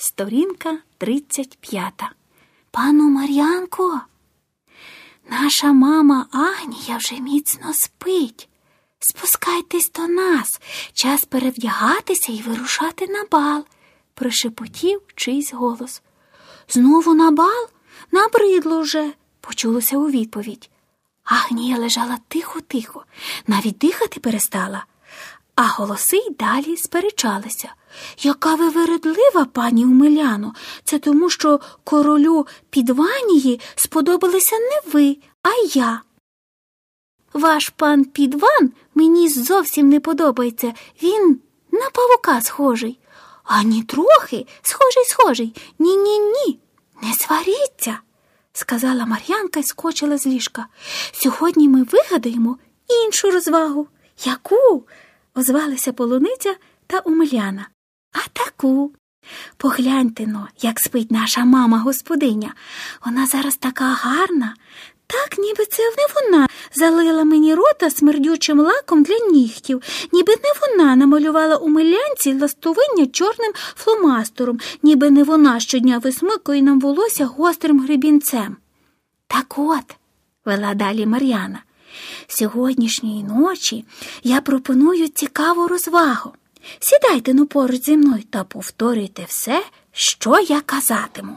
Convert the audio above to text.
Сторінка 35. Пану Мар'янко, наша мама Агнія вже міцно спить. Спускайтесь до нас, час перевдягатися і вирушати на бал, прошепотів чийсь голос. Знову на бал? Набридло вже, почулося у відповідь. Агнія лежала тихо-тихо, навіть дихати перестала, а голоси й далі сперечалися. Яка ви вередлива, пані Умиляно, це тому, що королю Підванії сподобалися не ви, а я. Ваш пан Підван мені зовсім не подобається. Він на павука схожий. Ані трохи схожий, схожий. Ні, ні, ні. Не сваріться, сказала Мар'янка і скочила з ліжка. Сьогодні ми вигадаємо іншу розвагу. Яку? Озвалися полуниця та Умиляна. А таку. Погляньте но, як спить наша мама господиня. Вона зараз така гарна, так ніби це не вона залила мені рота смердючим лаком для нігтів, ніби не вона намалювала у милянці ластовиння чорним фломастером, ніби не вона щодня висмикує нам волосся гострим гребінцем. Так от, вела далі Мар'яна, сьогоднішньої ночі я пропоную цікаву розвагу. Сідайте ну поруч зі мною та повторюйте все, що я казатиму.